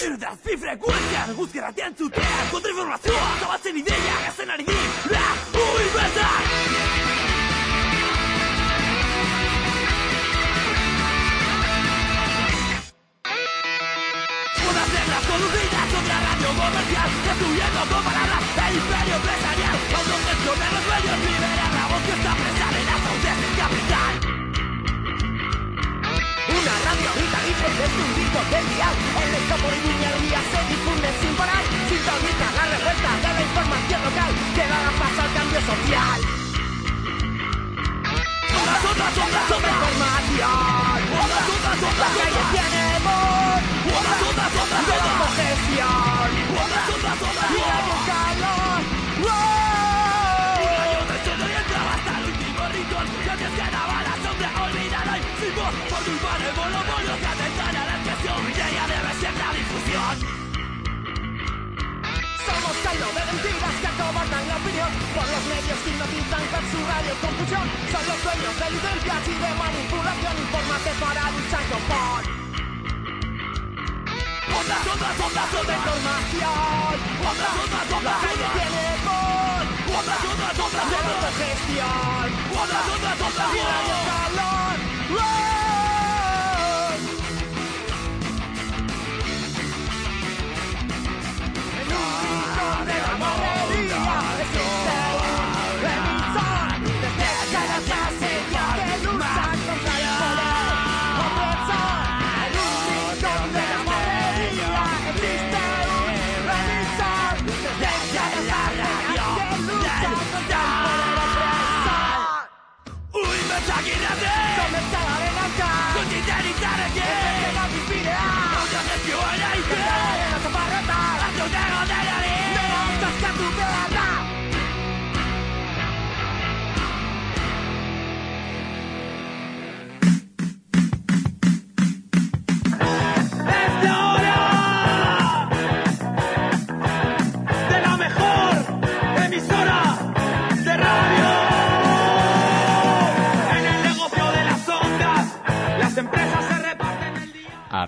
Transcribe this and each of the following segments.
Erdazi frekuentzian guzki ratian zutean Kontrainformazioa zabatzen ideia Gazen ari di La Ui beltzak Todas reglas conducidas contra radio comercial. Destruyendo con palabras el imperio empresarial. Autogestión de los medios Liberar la voz que está grita dice desde un disco de dial El por Iñarría se difunde sin parar. Sintoniza la revuelta de la información local. Que da paso al cambio social. Ondas información ondas tiene voz Ondas, ondas, ondas, De posesión Y ondas calor Por culpa del monopolio que atentan a la expresión Y ella debe ser la difusión. Somos caldo de mentiras que acobardan la opinión. Por los medios que hipnotizan con su radio confusión. Son los dueños de licencias y de manipulación. Infórmate para luchar por ondas, ondas, Sobre ondas información. Ondas, calle ondas tiene voz Ondas, ondas, ondas, De autogestión ondas, ondas,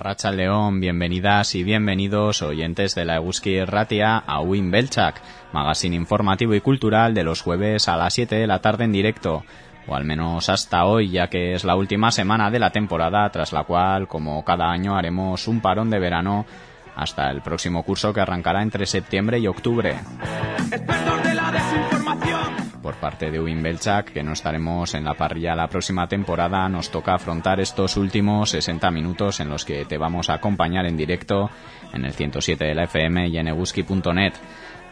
día. A Racha León, bienvenidas y bienvenidos oyentes de la Euski Ratia a Win Belchak, magazine informativo y cultural de los jueves a las 7 de la tarde en directo, o al menos hasta hoy, ya que es la última semana de la temporada, tras la cual, como cada año, haremos un parón de verano hasta el próximo curso que arrancará entre septiembre y octubre. Por parte de Win Belchak, que no estaremos en la parrilla la próxima temporada, nos toca afrontar estos últimos 60 minutos en los que te vamos a acompañar en directo en el 107 de la FM y en eguski.net,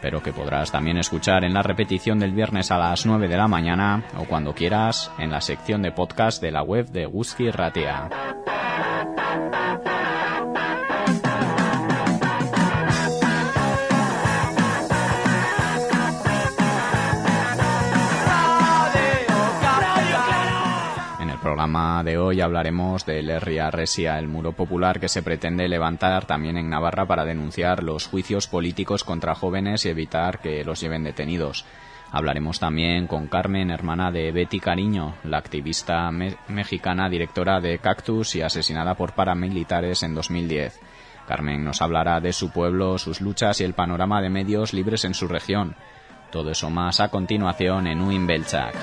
pero que podrás también escuchar en la repetición del viernes a las 9 de la mañana o cuando quieras en la sección de podcast de la web de Guski Ratia. Programa de hoy hablaremos del Herria Resia, el muro popular que se pretende levantar también en Navarra para denunciar los juicios políticos contra jóvenes y evitar que los lleven detenidos. Hablaremos también con Carmen, hermana de Betty Cariño, la activista me- mexicana directora de Cactus y asesinada por paramilitares en 2010. Carmen nos hablará de su pueblo, sus luchas y el panorama de medios libres en su región. Todo eso más a continuación en Uin Belchak.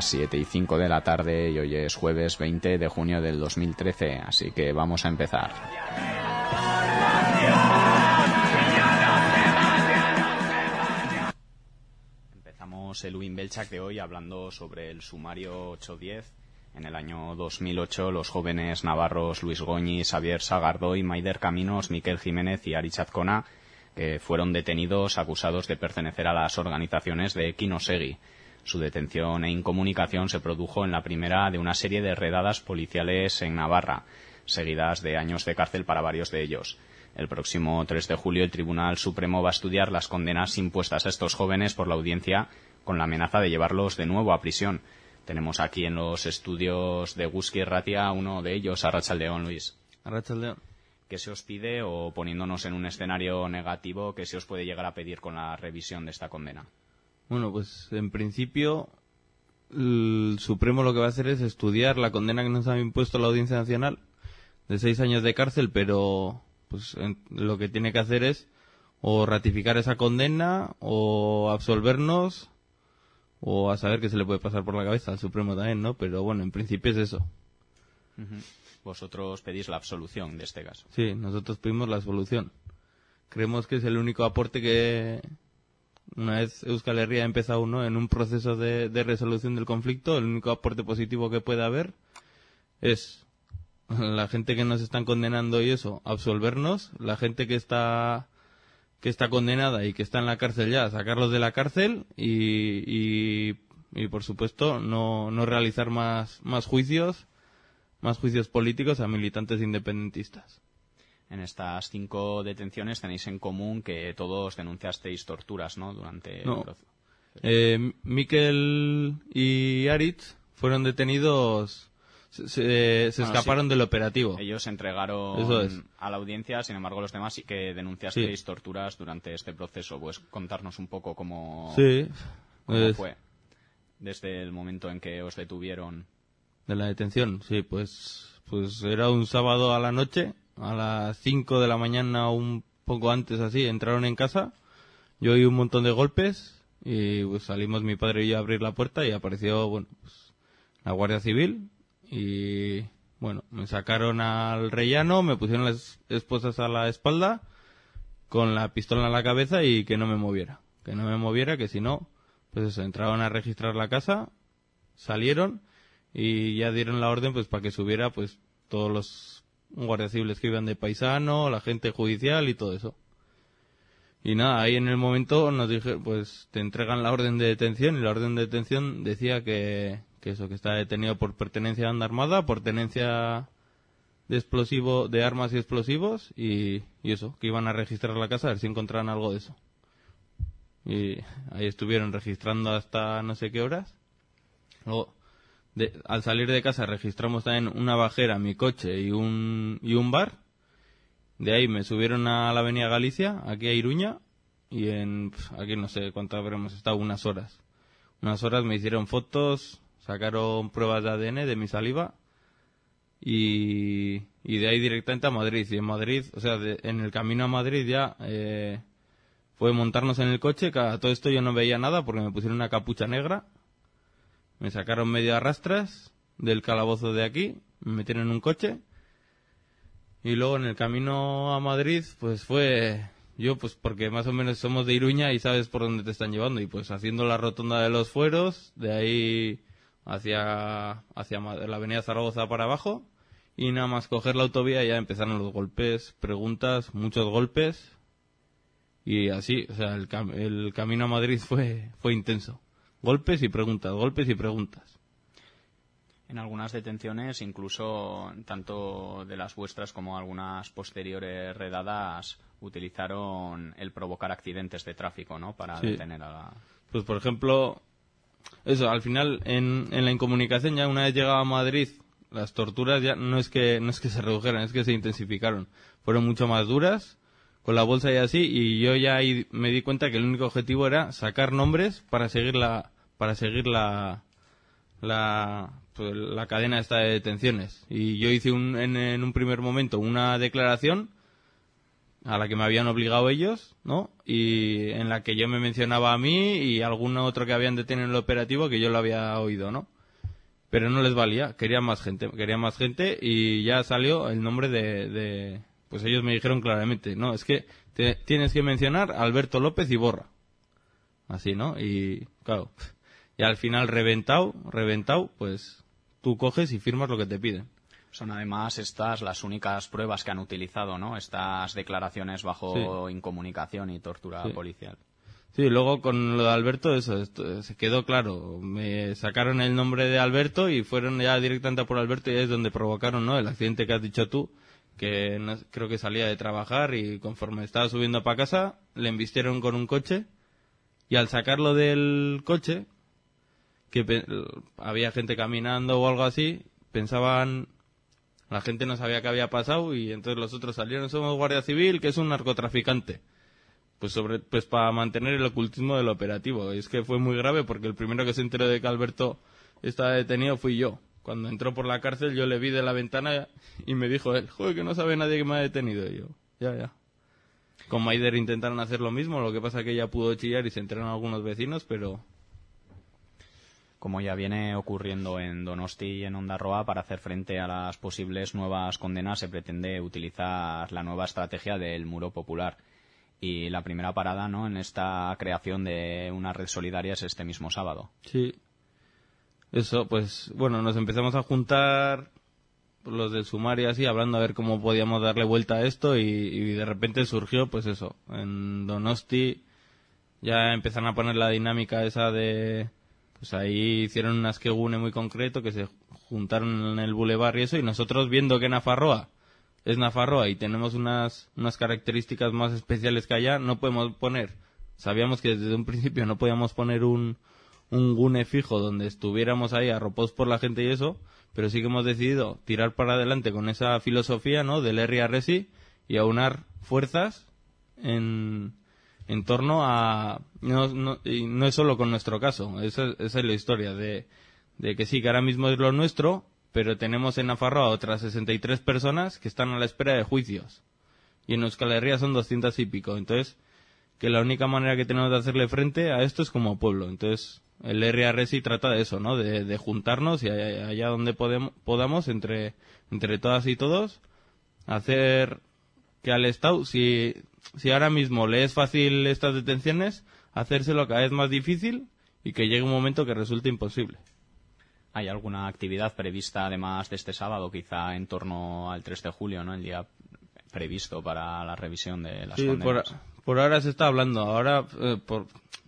Las 7 y 5 de la tarde y hoy es jueves 20 de junio del 2013, así que vamos a empezar. Empezamos el Win Belchak de hoy hablando sobre el sumario 810. En el año 2008, los jóvenes navarros Luis Goñi, Xavier Sagardoy, Maider Caminos, Miquel Jiménez y Ari Chazcona, que fueron detenidos acusados de pertenecer a las organizaciones de Equinosegui. Su detención e incomunicación se produjo en la primera de una serie de redadas policiales en Navarra, seguidas de años de cárcel para varios de ellos. El próximo 3 de julio el Tribunal Supremo va a estudiar las condenas impuestas a estos jóvenes por la audiencia con la amenaza de llevarlos de nuevo a prisión. Tenemos aquí en los estudios de Guski Ratia uno de ellos, a León, Luis. Arrachaldeón. ¿Qué se os pide o poniéndonos en un escenario negativo, qué se os puede llegar a pedir con la revisión de esta condena? Bueno, pues en principio el Supremo lo que va a hacer es estudiar la condena que nos ha impuesto la Audiencia Nacional de seis años de cárcel, pero pues en- lo que tiene que hacer es o ratificar esa condena o absolvernos o a saber qué se le puede pasar por la cabeza al Supremo también, ¿no? Pero bueno, en principio es eso. Vosotros pedís la absolución de este caso. Sí, nosotros pedimos la solución. Creemos que es el único aporte que una vez Euskal Herria ha empezado en un proceso de, de resolución del conflicto, el único aporte positivo que puede haber es la gente que nos están condenando y eso, absolvernos, la gente que está que está condenada y que está en la cárcel ya, sacarlos de la cárcel y, y, y, por supuesto no, no realizar más, más juicios, más juicios políticos a militantes independentistas. En estas cinco detenciones tenéis en común que todos denunciasteis torturas, ¿no? Durante No. el. Eh, Miquel y Aritz fueron detenidos, se, se- se Bueno, escaparon sí. del operativo. Ellos se entregaron es. a la audiencia, sin embargo los demás sí que denunciasteis torturas durante este proceso. Pues contarnos un poco cómo, Sí, cómo fue desde el momento en que os detuvieron. de la detención, sí, pues, pues era un sábado a la noche, a las 5 de la mañana un poco antes así, entraron en casa, yo oí un montón de golpes y pues salimos mi padre y yo a abrir la puerta y apareció, bueno, pues, la Guardia Civil y bueno, me sacaron al rellano, me pusieron las esposas a la espalda con la pistola en la cabeza y que no me moviera, que no me moviera, que si no, pues eso, entraron a registrar la casa, salieron y ya dieron la orden pues para que subiera pues todos los guardias civiles que iban de paisano, la gente judicial y todo eso. Y nada, ahí en el momento nos dije, pues te entregan la orden de detención y la orden de detención decía que, que eso, que está detenido por pertenencia a banda armada, por tenencia de explosivo, de armas y explosivos y, y eso, que iban a registrar la casa a ver si encontraban algo de eso. Y ahí estuvieron registrando hasta no sé qué horas. Luego, de- al salir de casa registramos también una bajera, mi coche y un, y un bar. De ahí me subieron a la Avenida Galicia, aquí a Iruña, y en, aquí no sé cuánto habremos estado, unas horas. Unas horas me hicieron fotos, sacaron pruebas de ADN de mi saliva, y, y de ahí directamente a Madrid. Y en Madrid, o sea, de- en el camino a Madrid ya, eh, fue montarnos en el coche, cada todo esto yo no veía nada porque me pusieron una capucha negra, me sacaron medio a rastras del calabozo de aquí, me metieron en un coche y luego en el camino a Madrid pues fue yo pues porque más o menos somos de Iruña y sabes por dónde te están llevando y pues haciendo la rotonda de los fueros, de ahí hacia, hacia la avenida Zaragoza para abajo y nada más coger la autovía ya empezaron los golpes, preguntas, muchos golpes y así, o sea, el, cam- el camino a Madrid fue, fue intenso. Golpes y preguntas, golpes y preguntas. En algunas detenciones, incluso tanto de las vuestras como algunas posteriores redadas, utilizaron el provocar accidentes de tráfico, ¿no? Para Sí. detener a la... Pues por ejemplo, eso, al final en, en la incomunicación ya una vez llegaba a Madrid, las torturas ya no es que no es que se redujeran, es que se intensificaron. Fueron mucho más duras, con la bolsa y así, y yo ya ahí me di cuenta que el único objetivo era sacar nombres para seguir la, para seguir la, la, pues, la cadena esta de detenciones. Y yo hice un, en, un primer momento una declaración a la que me habían obligado ellos, ¿no? Y en la que yo me mencionaba a mí y algún otro que habían detenido en el operativo que yo lo había oído, ¿no? Pero no les valía, querían más gente, querían más gente y ya salió el nombre de, de pues ellos me dijeron claramente, no, es que te- tienes que mencionar a Alberto López y Borra. Así, ¿no? Y claro, y al final reventado, reventado, pues tú coges y firmas lo que te piden. Son además estas las únicas pruebas que han utilizado, ¿no? Estas declaraciones bajo incomunicación y tortura Sí. policial. Sí, luego con lo de Alberto, eso, esto, se quedó claro. Me sacaron el nombre de Alberto y fueron ya directamente a por Alberto y es donde provocaron, ¿no? El accidente que has dicho tú, que no- creo que salía de trabajar y conforme estaba subiendo para casa, le embistieron con un coche y al sacarlo del coche, que había gente caminando o algo así, pensaban, la gente no sabía qué había pasado y entonces los otros salieron, somos guardia civil, que es un narcotraficante pues sobre pues para mantener el ocultismo del operativo y es que fue muy grave porque el primero que se enteró de que Alberto está detenido fui yo. Cuando entró por la cárcel yo le vi de la ventana y me dijo él, joder, que no sabe nadie que me ha detenido. Y yo, ya, ya. Con Maider intentaron hacer lo mismo, lo que pasa que ella pudo chillar y se enteraron algunos vecinos, pero como ya viene ocurriendo en Donosti y en Ondarroa, para hacer frente a las posibles nuevas condenas se pretende utilizar la nueva estrategia del muro popular. Y la primera parada ¿no? en esta creación de una red solidaria es este mismo sábado. Sí. Eso, pues bueno, nos empezamos a juntar los del sumario así, hablando a ver cómo podíamos darle vuelta a esto y, y de repente surgió, pues eso, en Donosti ya empezaron a poner la dinámica esa de pues ahí hicieron un asquegune muy concreto que se juntaron en el bulevar y eso y nosotros viendo que Nafarroa es Nafarroa y tenemos unas, unas características más especiales que allá, no podemos poner, sabíamos que desde un principio no podíamos poner un, un gune fijo donde estuviéramos ahí arropados por la gente y eso, pero sí que hemos decidido tirar para adelante con esa filosofía, ¿no? Del R Resi y aunar fuerzas en, en torno a... No, no, y no es solo con nuestro caso, esa, esa es la historia de, de que sí, que ahora mismo es lo nuestro, pero tenemos en Nafarroa otras 63 personas que están a la espera de juicios. Y en Euskal Herria son 200 y pico. Entonces, que la única manera que tenemos de hacerle frente a esto es como pueblo. Entonces, el RRSI trata de eso, ¿no? De, de juntarnos y allá, allá donde podemos, podamos, entre, entre todas y todos, hacer que al Estado, si, si ahora mismo le es fácil estas detenciones, hacérselo cada vez más difícil y que llegue un momento que resulte imposible. ¿Hay alguna actividad prevista además de este sábado, quizá en torno al 3 de julio, ¿no? El día previsto para la revisión de las Sí, por, ahora se está hablando. Ahora, eh, por,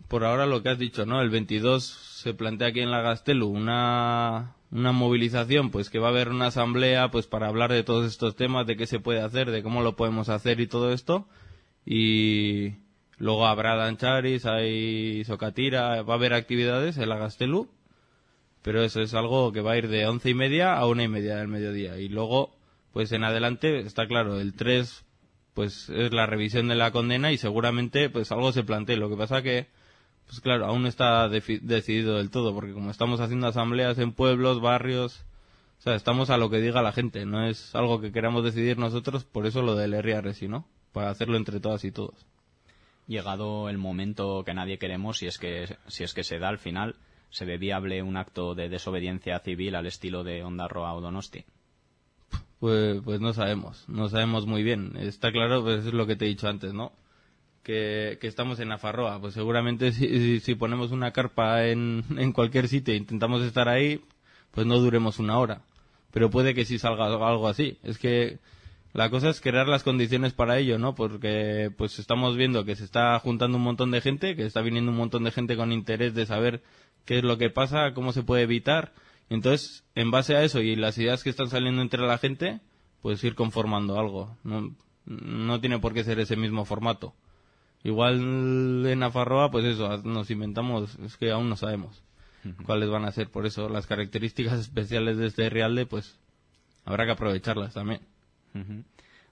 por ahora lo que has dicho, ¿no? El 22 se plantea aquí en la Gastelu una, una movilización, pues que va a haber una asamblea, pues para hablar de todos estos temas, de qué se puede hacer, de cómo lo podemos hacer y todo esto. Y luego habrá dancharis, hay socatira, va a haber actividades en la Gastelu. Pero eso es algo que va a ir de once y media a una y media del mediodía. Y luego, pues en adelante, está claro, el 3 pues es la revisión de la condena y seguramente pues algo se plantee. Lo que pasa que, pues claro, aún no está decidido del todo, porque como estamos haciendo asambleas en pueblos, barrios, o sea, estamos a lo que diga la gente, no es algo que queramos decidir nosotros, por eso lo del RRSI, ¿no? Para hacerlo entre todas y todos. Llegado el momento que nadie queremos, si es que, si es que se da al final, ¿se ve viable un acto de desobediencia civil al estilo de Ondarroa o Donosti? Pues, pues no sabemos, no sabemos muy bien. Está claro, pues es lo que te he dicho antes, ¿no? Que, que estamos en Afarroa. Pues seguramente si, si, si ponemos una carpa en, en cualquier sitio e intentamos estar ahí, pues no duremos una hora. Pero puede que sí salga algo así. Es que la cosa es crear las condiciones para ello, ¿no? Porque pues estamos viendo que se está juntando un montón de gente, que está viniendo un montón de gente con interés de saber qué es lo que pasa, cómo se puede evitar. Entonces, en base a eso y las ideas que están saliendo entre la gente, pues ir conformando algo. No, no tiene por qué ser ese mismo formato. Igual en Afarroa, pues eso, nos inventamos, es que aún no sabemos cuáles van a ser. Por eso las características especiales de este Realde, pues habrá que aprovecharlas también.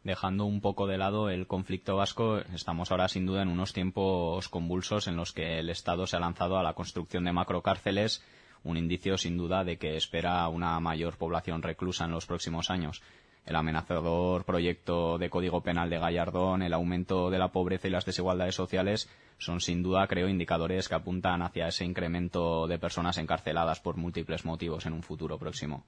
Dejando un poco de lado el conflicto vasco, estamos ahora sin duda en unos tiempos convulsos en los que el Estado se ha lanzado a la construcción de macrocárceles, un indicio sin duda de que espera una mayor población reclusa en los próximos años. El amenazador proyecto de Código Penal de Gallardón, el aumento de la pobreza y las desigualdades sociales son sin duda, creo, indicadores que apuntan hacia ese incremento de personas encarceladas por múltiples motivos en un futuro próximo.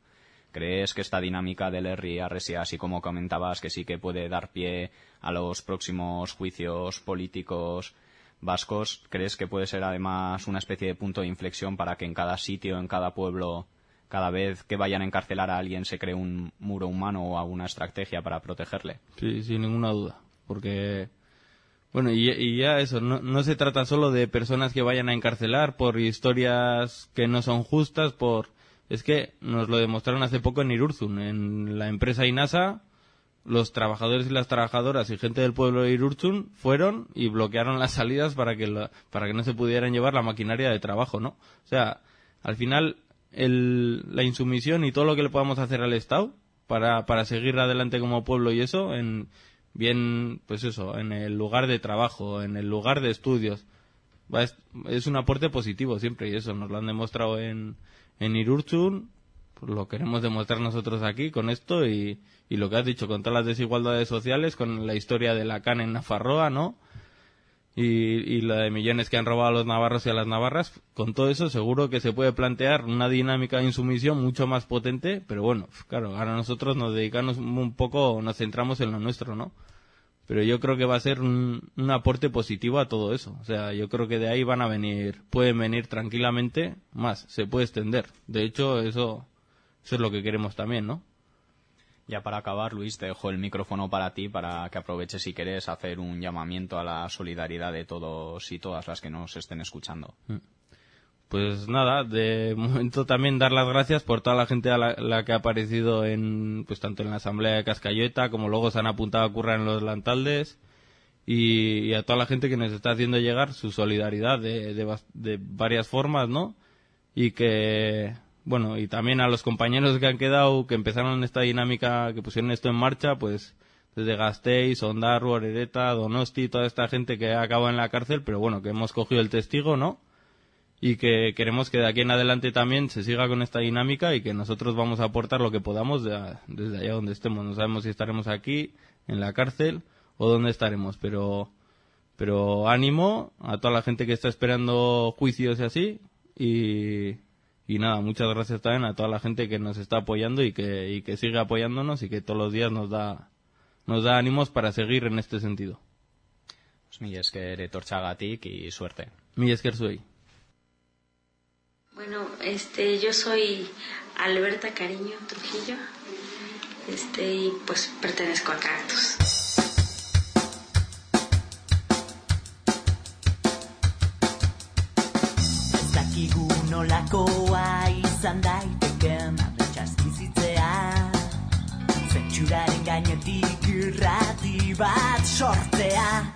¿Crees que esta dinámica del RIRC, así como comentabas, que sí que puede dar pie a los próximos juicios políticos vascos, crees que puede ser además una especie de punto de inflexión para que en cada sitio, en cada pueblo, cada vez que vayan a encarcelar a alguien se cree un muro humano o alguna estrategia para protegerle? Sí, sin ninguna duda. Porque, bueno, y, y ya eso, no, no se trata solo de personas que vayan a encarcelar por historias que no son justas, por... Es que nos lo demostraron hace poco en Irurzun, en la empresa Inasa, los trabajadores y las trabajadoras y gente del pueblo de Irurzun fueron y bloquearon las salidas para que, para que no se pudieran llevar la maquinaria de trabajo, ¿no? O sea, al final, el, la insumisión y todo lo que le podamos hacer al Estado para, para seguir adelante como pueblo y eso, en, bien, pues eso, en el lugar de trabajo, en el lugar de estudios, es, un aporte positivo siempre y eso nos lo han demostrado en, en Irurchun, pues lo queremos demostrar nosotros aquí con esto y, y lo que has dicho, con todas las desigualdades sociales, con la historia de la CAN en Nafarroa, ¿no? Y, y la de millones que han robado a los navarros y a las navarras, con todo eso seguro que se puede plantear una dinámica de insumisión mucho más potente, pero bueno, claro, ahora nosotros nos dedicamos un poco, nos centramos en lo nuestro, ¿no? Pero yo creo que va a ser un, un aporte positivo a todo eso. O sea, yo creo que de ahí van a venir, pueden venir tranquilamente más, se puede extender. De hecho, eso, eso es lo que queremos también, ¿no? Ya para acabar, Luis, te dejo el micrófono para ti, para que aproveches si quieres hacer un llamamiento a la solidaridad de todos y todas las que nos estén escuchando. Pues nada, de momento también dar las gracias por toda la gente a la, la que ha aparecido en, pues tanto en la asamblea de Cascayeta como luego se han apuntado a currar en los Lantaldes y, a toda la gente que nos está haciendo llegar su solidaridad de, de, de varias formas, ¿no? Y que, bueno, y también a los compañeros que han quedado, que empezaron esta dinámica, que pusieron esto en marcha, pues desde Gasteiz, Ondarru, Orereta, Donosti, toda esta gente que ha acabado en la cárcel, pero bueno, que hemos cogido el testigo, ¿no? Y que queremos que de aquí en adelante también se siga con esta dinámica y que nosotros vamos a aportar lo que podamos de- desde allá donde estemos. No sabemos si estaremos aquí, en la cárcel o dónde estaremos, pero, pero ánimo a toda la gente que está esperando juicios y así y, y nada, muchas gracias también a toda la gente que nos está apoyando y que, y que sigue apoyándonos y que todos los días nos da, nos da ánimos para seguir en este sentido. Pues mi esker etortxagatik y suerte. Mi esker zuei. Bueno, este, yo soy Alberta Cariño Trujillo, este, y pues pertenezco a Cactus. Ez dakigu nolakoa izan daiteken Abetsaz bizitzea Zentzuraren gainetik irrati bat sortzea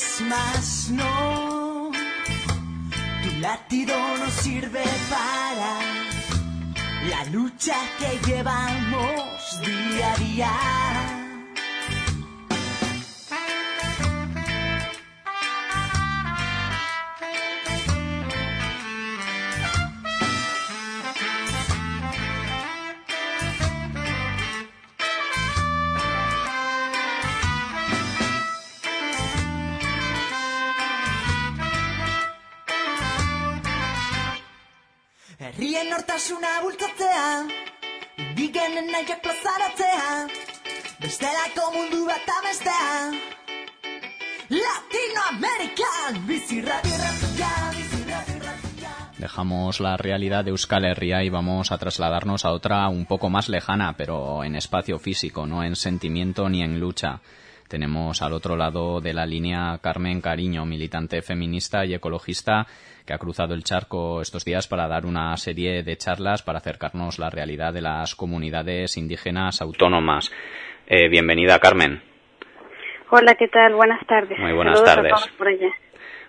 llores más, no. Tu latido no sirve para la lucha que llevamos día a día. Dejamos la realidad de Euskal Herria y vamos a trasladarnos a otra un poco más lejana, pero en espacio físico, no en sentimiento ni en lucha. Tenemos al otro lado de la línea Carmen Cariño, militante feminista y ecologista, que ha cruzado el charco estos días para dar una serie de charlas para acercarnos la realidad de las comunidades indígenas autónomas. Eh, bienvenida, Carmen. Hola, ¿qué tal? Buenas tardes. Muy buenas Saludos a tardes. todos por allá.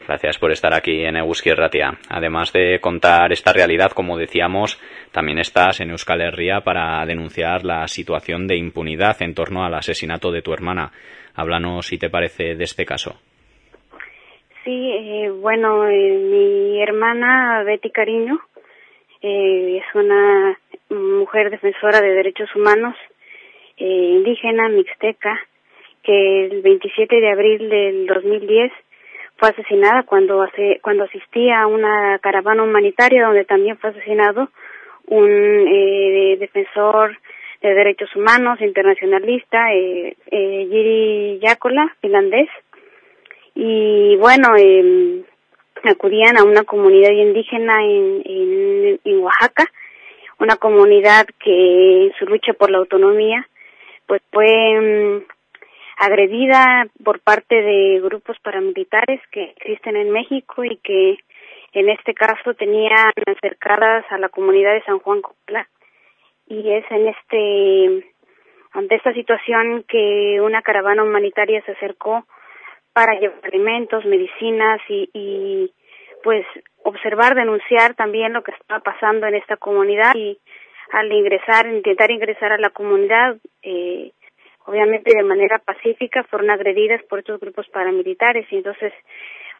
Gracias por estar aquí en Euski Ratia. Además de contar esta realidad, como decíamos, también estás en Euskal Herria para denunciar la situación de impunidad en torno al asesinato de tu hermana. Háblanos, si te parece, de este caso. Sí, eh, bueno, eh, mi hermana Betty Cariño eh, es una mujer defensora de derechos humanos eh, indígena mixteca que el 27 de abril del 2010 fue asesinada cuando hace, cuando asistía a una caravana humanitaria donde también fue asesinado un eh, defensor de derechos humanos internacionalista eh, eh, finlandés. Y bueno, eh, acudían a una comunidad indígena en, en, en Oaxaca, una comunidad que en su lucha por la autonomía pues fue mm, agredida por parte de grupos paramilitares que existen en México y que en este caso tenían acercadas a la comunidad de San Juan Copla y es en este ante esta situación que una caravana humanitaria se acercó para llevar alimentos, medicinas y, y pues observar, denunciar también lo que estaba pasando en esta comunidad y al ingresar, intentar ingresar a la comunidad, eh, obviamente de manera pacífica, fueron agredidas por estos grupos paramilitares y entonces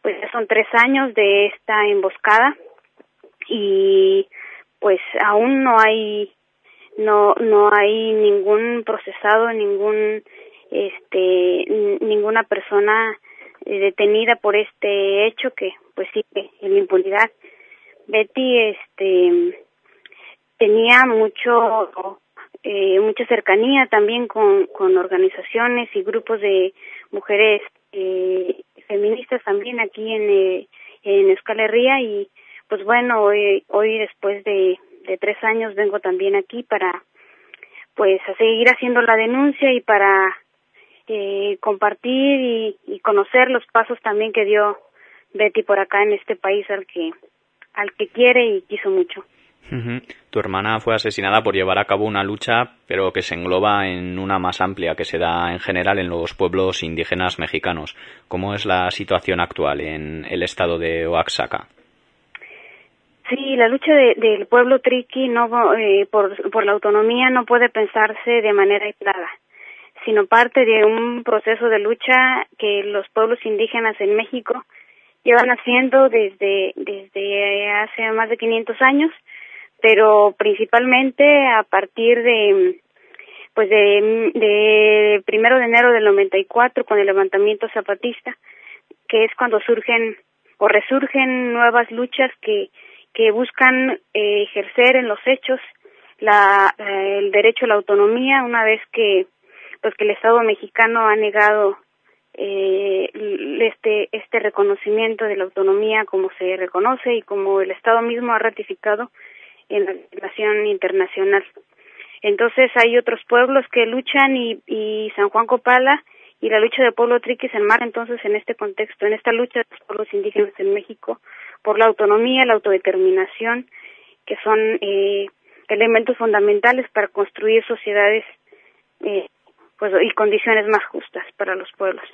pues ya son tres años de esta emboscada y pues aún no hay no no hay ningún procesado ningún este ninguna persona eh, detenida por este hecho que pues sigue en impunidad. Betty este tenía mucho eh, mucha cercanía también con, con organizaciones y grupos de mujeres eh, feministas también aquí en eh, en Escalería y pues bueno hoy hoy después de, de tres años vengo también aquí para pues a seguir haciendo la denuncia y para eh, compartir y, y conocer los pasos también que dio Betty por acá en este país al que al que quiere y quiso mucho. Tu hermana fue asesinada por llevar a cabo una lucha, pero que se engloba en una más amplia que se da en general en los pueblos indígenas mexicanos. ¿Cómo es la situación actual en el estado de Oaxaca? Sí, la lucha de, del pueblo triqui no, eh, por, por la autonomía no puede pensarse de manera aislada, sino parte de un proceso de lucha que los pueblos indígenas en México llevan haciendo desde, desde hace más de 500 años pero principalmente a partir de pues de, de primero de enero del 94 con el levantamiento zapatista que es cuando surgen o resurgen nuevas luchas que que buscan eh, ejercer en los hechos la eh, el derecho a la autonomía una vez que pues que el Estado mexicano ha negado eh, este este reconocimiento de la autonomía como se reconoce y como el Estado mismo ha ratificado en la relación internacional. Entonces hay otros pueblos que luchan y, y San Juan Copala y la lucha del pueblo triqui se enmarca entonces en este contexto, en esta lucha de los pueblos indígenas en México por la autonomía, la autodeterminación, que son eh, elementos fundamentales para construir sociedades eh, pues, y condiciones más justas para los pueblos.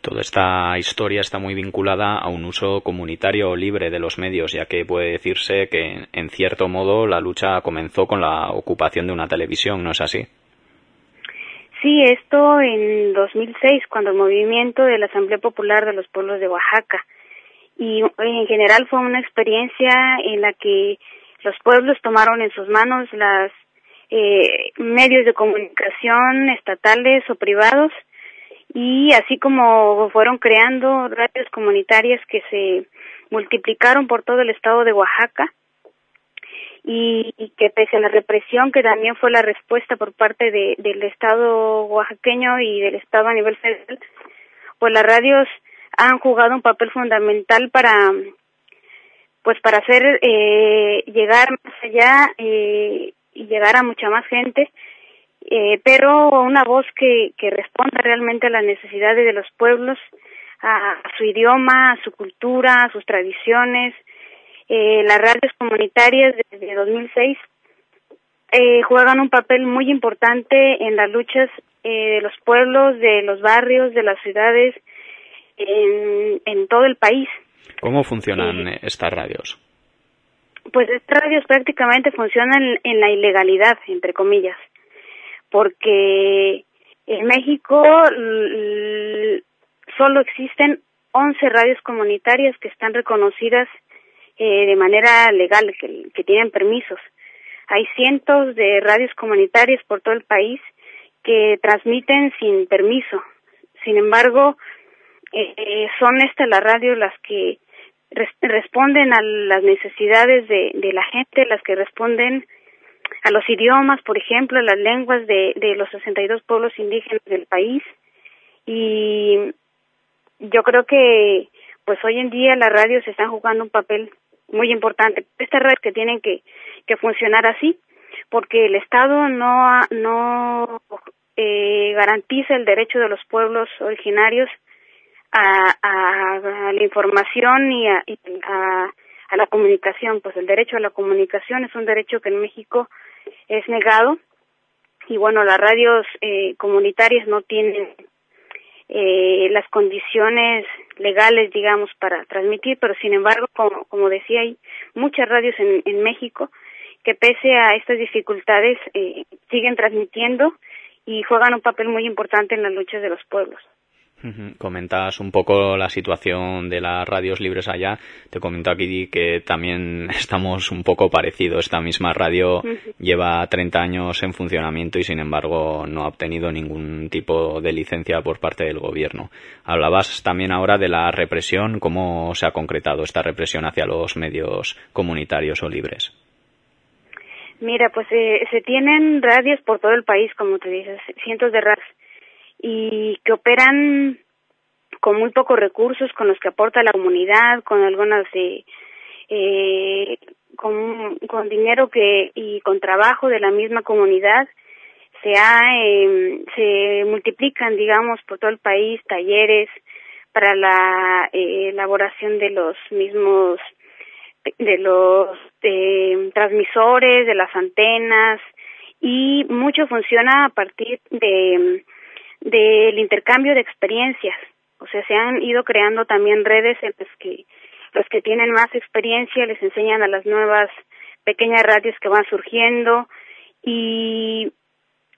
Toda esta historia está muy vinculada a un uso comunitario o libre de los medios, ya que puede decirse que, en cierto modo, la lucha comenzó con la ocupación de una televisión, ¿no es así? Sí, esto en 2006, cuando el movimiento de la Asamblea Popular de los Pueblos de Oaxaca, y en general fue una experiencia en la que los pueblos tomaron en sus manos los eh, medios de comunicación estatales o privados y así como fueron creando radios comunitarias que se multiplicaron por todo el estado de Oaxaca y, que pese a la represión que también fue la respuesta por parte de, del estado oaxaqueño y del estado a nivel federal, pues las radios han jugado un papel fundamental para pues para hacer eh, llegar más allá eh, y llegar a mucha más gente eh, pero una voz que, que responda realmente a las necesidades de los pueblos, a, su idioma, a su cultura, a sus tradiciones. Eh, las radios comunitarias desde 2006 eh, juegan un papel muy importante en las luchas eh, de los pueblos, de los barrios, de las ciudades, en, en todo el país. ¿Cómo funcionan eh, estas radios? Pues estas radios prácticamente funcionan en la ilegalidad, entre comillas porque en México solo existen 11 radios comunitarias que están reconocidas eh, de manera legal, que, que, tienen permisos. Hay cientos de radios comunitarias por todo el país que transmiten sin permiso. Sin embargo, eh, son estas las radios las que res responden a las necesidades de, de la gente, las que responden a los idiomas, por ejemplo, a las lenguas de, de los 62 pueblos indígenas del país y yo creo que pues hoy en día las radios están jugando un papel muy importante. Estas redes que tienen que, que funcionar así, porque el Estado no, no eh, garantiza el derecho de los pueblos originarios a, a, la información y, a, a, a, la comunicación. Pues el derecho a la comunicación es un derecho que en México es negado y bueno, las radios eh, comunitarias no tienen eh, las condiciones legales, digamos, para transmitir, pero sin embargo, como, como decía, hay muchas radios en, en México que pese a estas dificultades eh, siguen transmitiendo y juegan un papel muy importante en las luchas de los pueblos. Comentas un poco la situación de las radios libres allá. Te comento aquí que también estamos un poco parecidos. Esta misma radio lleva 30 años en funcionamiento y sin embargo no ha obtenido ningún tipo de licencia por parte del gobierno. Hablabas también ahora de la represión. ¿Cómo se ha concretado esta represión hacia los medios comunitarios o libres? Mira, pues eh, se tienen radios por todo el país, como te dices, cientos de radios y que operan con muy pocos recursos, con los que aporta la comunidad, con algunas eh, eh, con, dinero que y con trabajo de la misma comunidad se ha eh, se multiplican digamos por todo el país talleres para la eh, elaboración de los mismos de los eh, transmisores de las antenas y mucho funciona a partir de del intercambio de experiencias. O sea, se han ido creando también redes en las que los que tienen más experiencia les enseñan a las nuevas pequeñas radios que van surgiendo. Y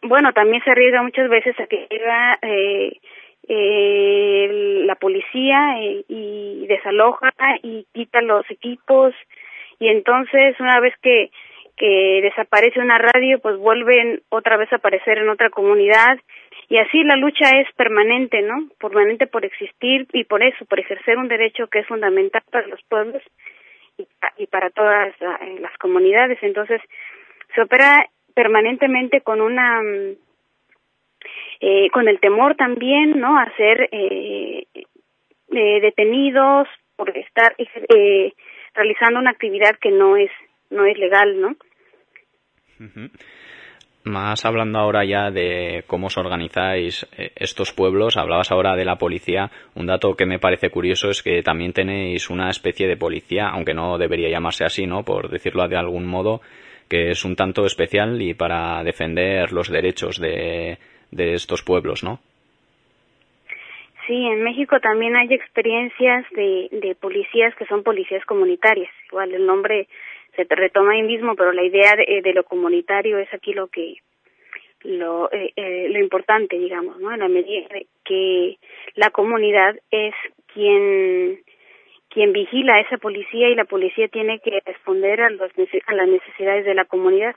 bueno, también se arriesga muchas veces a que llega eh, eh, la policía eh, y desaloja y quita los equipos. Y entonces una vez que que desaparece una radio pues vuelven otra vez a aparecer en otra comunidad y así la lucha es permanente, ¿no? Permanente por existir y por eso, por ejercer un derecho que es fundamental para los pueblos y, para todas eh, las comunidades. Entonces, se opera permanentemente con una mm, eh, con el temor también no a ser eh, eh, detenidos por estar eh, realizando una actividad que no es no es legal no más hablando ahora ya de cómo os organizáis eh, estos pueblos, hablabas ahora de la policía. Un dato que me parece curioso es que también tenéis una especie de policía, aunque no debería llamarse así, ¿no? Por decirlo de algún modo, que es un tanto especial y para defender los derechos de, de estos pueblos, ¿no? Sí, en México también hay experiencias de, de policías que son policías comunitarias. Igual el nombre se retoma ahí mismo, pero la idea de, de lo comunitario es aquí lo que lo eh, eh, lo importante, digamos, ¿no? En la medida que la comunidad es quien quien vigila a esa policía y la policía tiene que responder a, los, a las necesidades de la comunidad.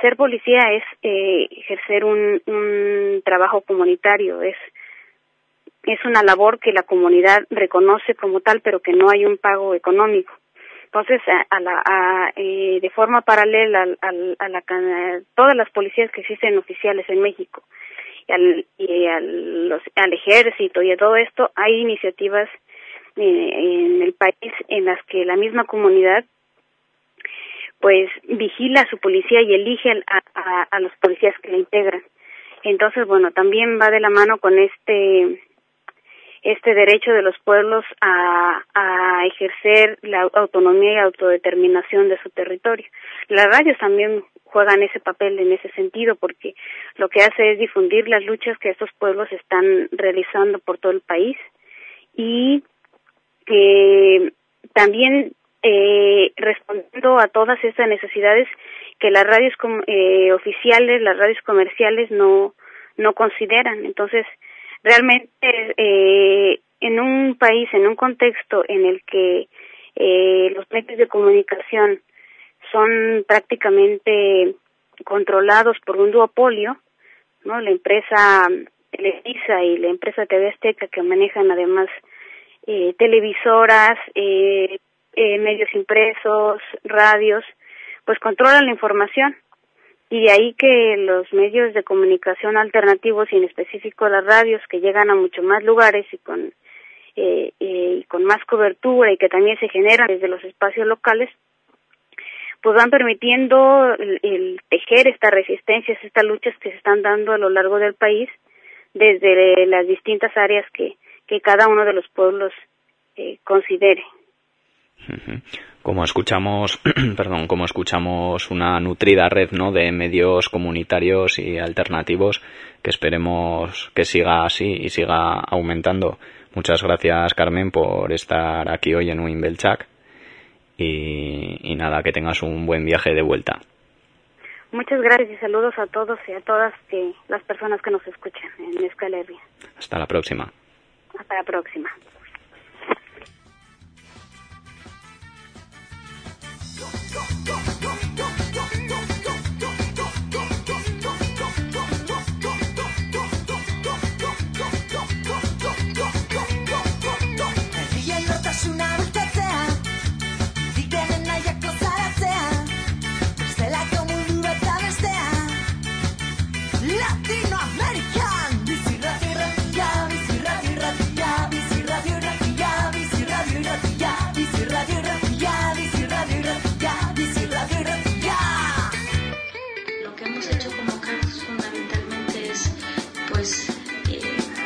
Ser policía es eh, ejercer un, un trabajo comunitario, es es una labor que la comunidad reconoce como tal, pero que no hay un pago económico. Entonces, a, la, a, eh, de forma paralela a, a, la, todas las policías que existen oficiales en México y, al, los, al ejército y a todo esto, hay iniciativas eh, en el país en las que la misma comunidad pues vigila a su policía y elige a, a los policías que la integran. Entonces, bueno, también va de la mano con este este derecho de los pueblos a, a ejercer la autonomía y autodeterminación de su territorio. Las radios también juegan ese papel en ese sentido porque lo que hace es difundir las luchas que estos pueblos están realizando por todo el país y eh, también eh, respondiendo a todas estas necesidades que las radios eh, oficiales, las radios comerciales no no consideran. Entonces, realmente eh, en un país, en un contexto en el que eh, los medios de comunicación son prácticamente controlados por un duopolio, ¿no? La empresa Televisa y la empresa TV Azteca que manejan además eh, televisoras, eh, eh, medios impresos, radios, pues controlan la información y de ahí que los medios de comunicación alternativos y en específico las radios que llegan a mucho más lugares y con con más cobertura y que también se generan desde los espacios locales, pues van permitiendo el, tejer estas resistencias, estas luchas que se están dando a lo largo del país desde las distintas áreas que, que cada uno de los pueblos eh, considere. Como escuchamos, perdón, como escuchamos una nutrida red, ¿no? De medios comunitarios y alternativos que esperemos que siga así y siga aumentando. Muchas gracias, Carmen, por estar aquí hoy en Wimbelchak y, y nada, que tengas un buen viaje de vuelta. Muchas gracias y saludos a todos y a todas que, las personas que nos escuchan en Escala Hasta la próxima. Hasta la próxima.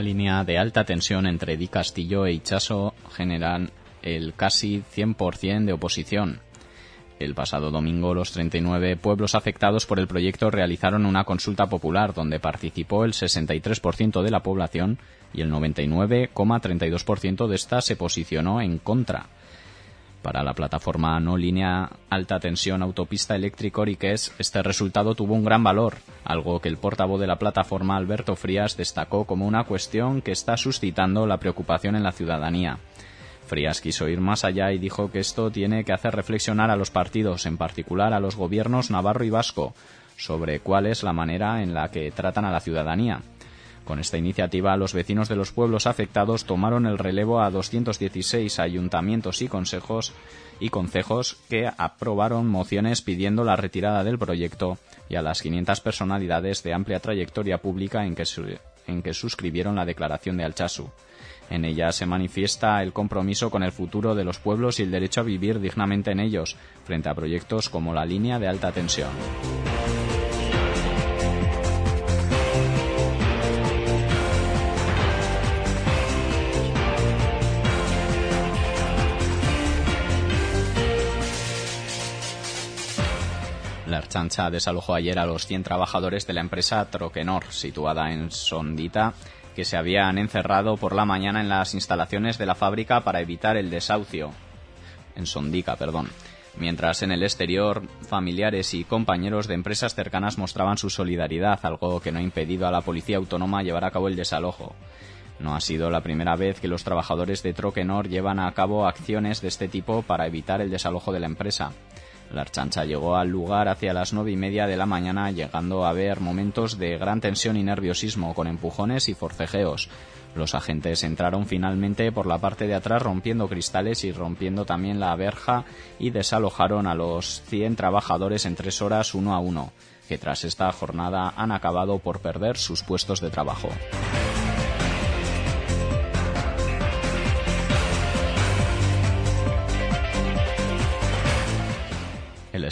línea de alta tensión entre Di Castillo e Ichaso generan el casi 100% de oposición. El pasado domingo, los 39 pueblos afectados por el proyecto realizaron una consulta popular donde participó el 63% de la población y el 99,32% de esta se posicionó en contra. Para la plataforma no línea alta tensión autopista eléctrica Oriques, este resultado tuvo un gran valor, algo que el portavoz de la plataforma Alberto Frías destacó como una cuestión que está suscitando la preocupación en la ciudadanía. Frías quiso ir más allá y dijo que esto tiene que hacer reflexionar a los partidos, en particular a los gobiernos navarro y vasco, sobre cuál es la manera en la que tratan a la ciudadanía. Con esta iniciativa, los vecinos de los pueblos afectados tomaron el relevo a 216 ayuntamientos y consejos y concejos que aprobaron mociones pidiendo la retirada del proyecto y a las 500 personalidades de amplia trayectoria pública en que, en que suscribieron la declaración de Alchazu. En ella se manifiesta el compromiso con el futuro de los pueblos y el derecho a vivir dignamente en ellos, frente a proyectos como la línea de alta tensión. La Archancha desalojó ayer a los 100 trabajadores de la empresa Troquenor, situada en Sondita, que se habían encerrado por la mañana en las instalaciones de la fábrica para evitar el desahucio. En Sondica, perdón. Mientras en el exterior, familiares y compañeros de empresas cercanas mostraban su solidaridad, algo que no ha impedido a la policía autónoma llevar a cabo el desalojo. No ha sido la primera vez que los trabajadores de Troquenor llevan a cabo acciones de este tipo para evitar el desalojo de la empresa. La Archancha llegó al lugar hacia las nueve y media de la mañana, llegando a ver momentos de gran tensión y nerviosismo, con empujones y forcejeos. Los agentes entraron finalmente por la parte de atrás rompiendo cristales y rompiendo también la verja y desalojaron a los 100 trabajadores en tres horas uno a uno. que tras esta jornada han acabado por perder sus puestos de trabajo.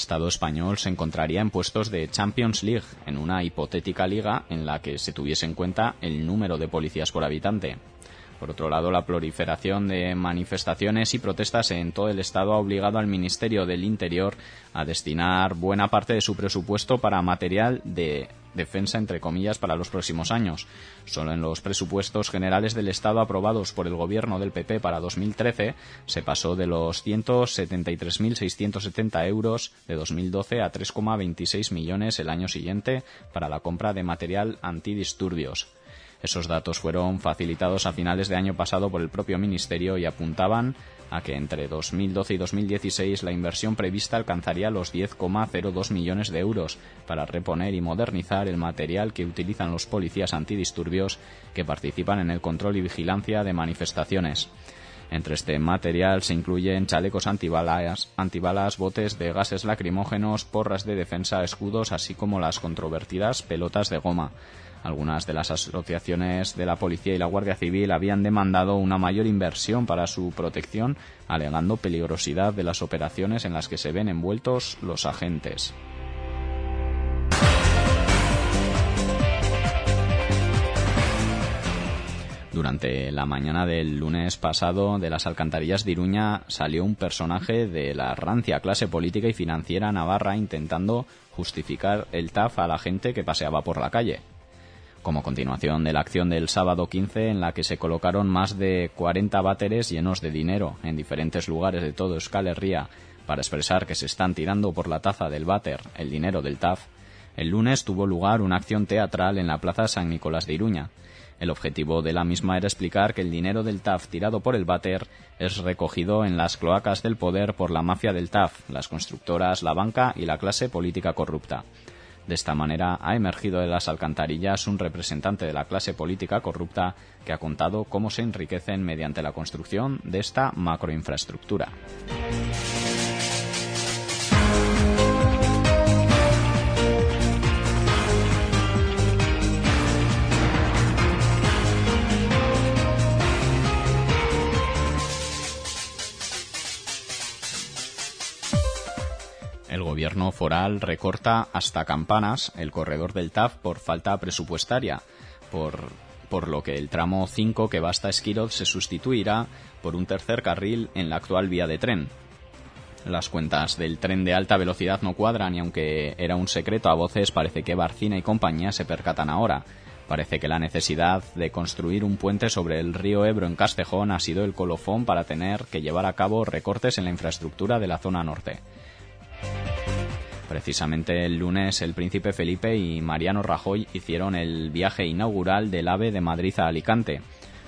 Estado español se encontraría en puestos de Champions League, en una hipotética liga en la que se tuviese en cuenta el número de policías por habitante. Por otro lado, la proliferación de manifestaciones y protestas en todo el Estado ha obligado al Ministerio del Interior a destinar buena parte de su presupuesto para material de defensa, entre comillas, para los próximos años. Solo en los presupuestos generales del Estado aprobados por el Gobierno del PP para 2013 se pasó de los 173.670 euros de 2012 a 3,26 millones el año siguiente para la compra de material antidisturbios. Esos datos fueron facilitados a finales de año pasado por el propio Ministerio y apuntaban a que entre 2012 y 2016 la inversión prevista alcanzaría los 10,02 millones de euros para reponer y modernizar el material que utilizan los policías antidisturbios que participan en el control y vigilancia de manifestaciones. Entre este material se incluyen chalecos antibalas, antibalas, botes de gases lacrimógenos, porras de defensa, escudos, así como las controvertidas pelotas de goma. Algunas de las asociaciones de la Policía y la Guardia Civil habían demandado una mayor inversión para su protección, alegando peligrosidad de las operaciones en las que se ven envueltos los agentes. Durante la mañana del lunes pasado de las alcantarillas de Iruña salió un personaje de la rancia clase política y financiera navarra intentando justificar el TAF a la gente que paseaba por la calle como continuación de la acción del sábado 15 en la que se colocaron más de 40 váteres llenos de dinero en diferentes lugares de todo Euskal Herria para expresar que se están tirando por la taza del váter el dinero del TAF, el lunes tuvo lugar una acción teatral en la Plaza San Nicolás de Iruña. El objetivo de la misma era explicar que el dinero del TAF tirado por el váter es recogido en las cloacas del poder por la mafia del TAF, las constructoras, la banca y la clase política corrupta. De esta manera ha emergido de las alcantarillas un representante de la clase política corrupta que ha contado cómo se enriquecen mediante la construcción de esta macroinfraestructura. Foral recorta hasta campanas el corredor del TAF por falta presupuestaria, por, lo que el tramo 5 que va hasta Esquiroz se sustituirá por un tercer carril en la actual vía de tren. Las cuentas del tren de alta velocidad no cuadran y aunque era un secreto a voces parece que Barcina y compañía se percatan ahora. Parece que la necesidad de construir un puente sobre el río Ebro en Castejón ha sido el colofón para tener que llevar a cabo recortes en la infraestructura de la zona norte. Precisamente el lunes el príncipe Felipe y Mariano Rajoy hicieron el viaje inaugural del AVE de Madrid a Alicante,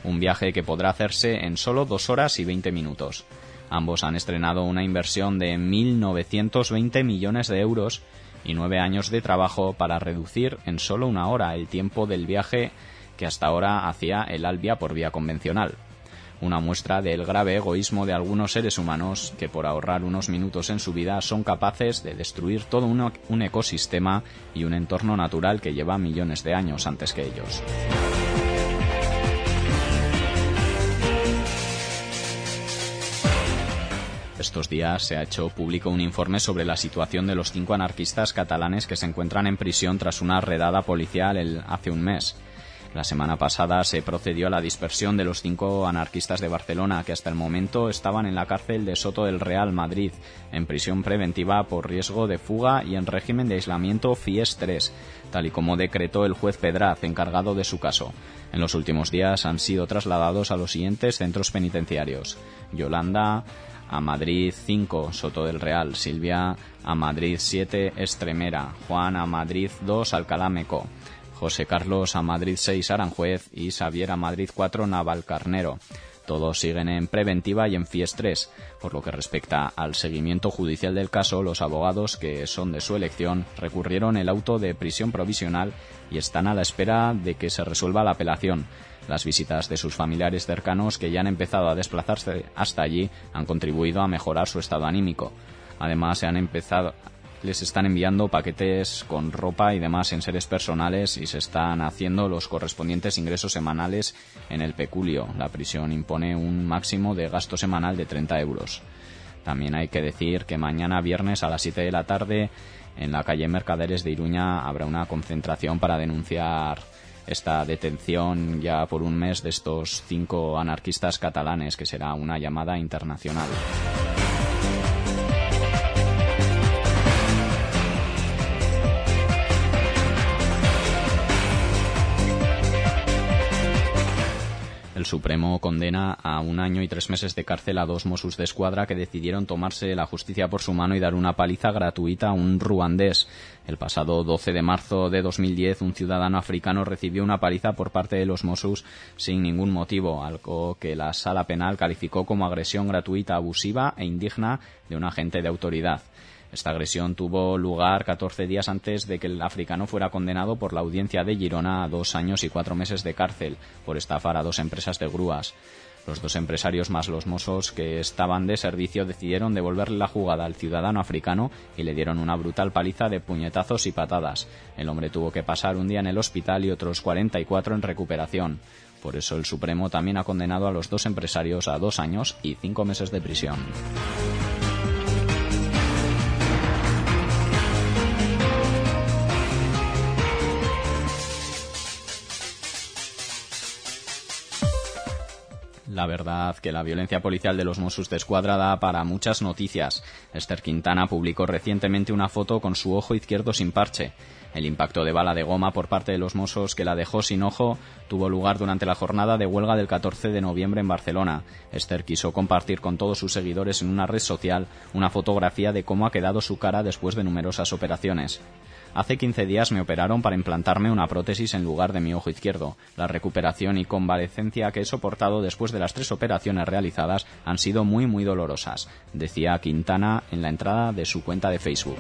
un viaje que podrá hacerse en solo dos horas y veinte minutos. Ambos han estrenado una inversión de 1.920 millones de euros y nueve años de trabajo para reducir en solo una hora el tiempo del viaje que hasta ahora hacía el Albia por vía convencional una muestra del grave egoísmo de algunos seres humanos que por ahorrar unos minutos en su vida son capaces de destruir todo un, ecosistema y un entorno natural que lleva millones de años antes que ellos. Estos días se ha hecho público un informe sobre la situación de los cinco anarquistas catalanes que se encuentran en prisión tras una redada policial hace un mes. La semana pasada se procedió a la dispersión de los cinco anarquistas de Barcelona que hasta el momento estaban en la cárcel de Soto del Real Madrid, en prisión preventiva por riesgo de fuga y en régimen de aislamiento FIES 3, tal y como decretó el juez Pedraz, encargado de su caso. En los últimos días han sido trasladados a los siguientes centros penitenciarios. Yolanda, a Madrid 5, Soto del Real, Silvia a Madrid 7, Estremera, Juan a Madrid 2, Alcalá Meco. José Carlos a Madrid 6 Aranjuez y Xavier a Madrid 4 Navalcarnero. Todos siguen en preventiva y en FIES 3. Por lo que respecta al seguimiento judicial del caso, los abogados, que son de su elección, recurrieron el auto de prisión provisional y están a la espera de que se resuelva la apelación. Las visitas de sus familiares cercanos, que ya han empezado a desplazarse hasta allí, han contribuido a mejorar su estado anímico. Además, se han empezado, les están enviando paquetes con ropa y demás en seres personales y se están haciendo los correspondientes ingresos semanales en el peculio. La prisión impone un máximo de gasto semanal de 30 euros. También hay que decir que mañana viernes a las 7 de la tarde en la calle Mercaderes de Iruña habrá una concentración para denunciar esta detención ya por un mes de estos cinco anarquistas catalanes, que será una llamada internacional. El Supremo condena a un año y tres meses de cárcel a dos Mossos de Escuadra que decidieron tomarse la justicia por su mano y dar una paliza gratuita a un ruandés. El pasado 12 de marzo de 2010, un ciudadano africano recibió una paliza por parte de los Mossos sin ningún motivo, algo que la sala penal calificó como agresión gratuita, abusiva e indigna de un agente de autoridad. Esta agresión tuvo lugar 14 días antes de que el africano fuera condenado por la audiencia de Girona a dos años y cuatro meses de cárcel por estafar a dos empresas de grúas. Los dos empresarios más los mozos que estaban de servicio decidieron devolverle la jugada al ciudadano africano y le dieron una brutal paliza de puñetazos y patadas. El hombre tuvo que pasar un día en el hospital y otros 44 en recuperación. Por eso el Supremo también ha condenado a los dos empresarios a dos años y cinco meses de prisión. La verdad que la violencia policial de los Mossos de Escuadra da para muchas noticias. Esther Quintana publicó recientemente una foto con su ojo izquierdo sin parche. El impacto de bala de goma por parte de los Mossos que la dejó sin ojo tuvo lugar durante la jornada de huelga del 14 de noviembre en Barcelona. Esther quiso compartir con todos sus seguidores en una red social una fotografía de cómo ha quedado su cara después de numerosas operaciones. Hace 15 días me operaron para implantarme una prótesis en lugar de mi ojo izquierdo. La recuperación y convalecencia que he soportado después de las tres operaciones realizadas han sido muy muy dolorosas, decía Quintana en la entrada de su cuenta de Facebook.